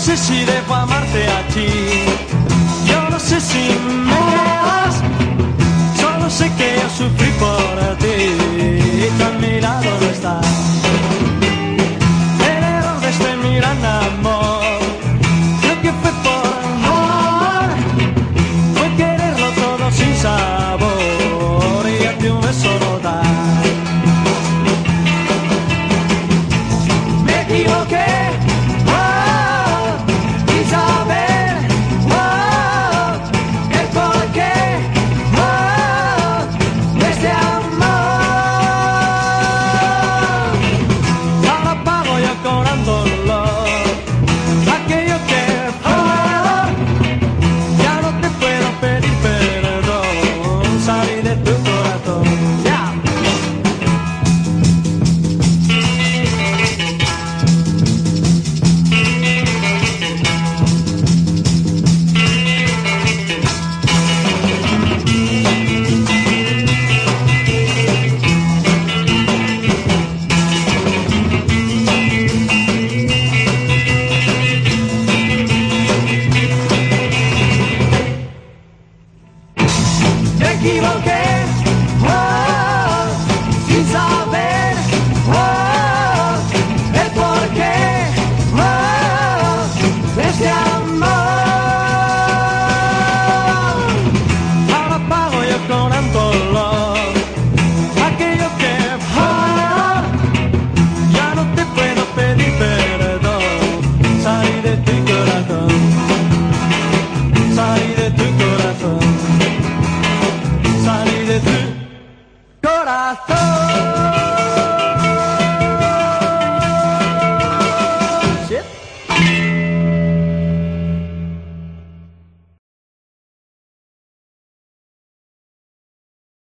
sé si debo amarte a ti. Yo no sé si equivoqué, corazón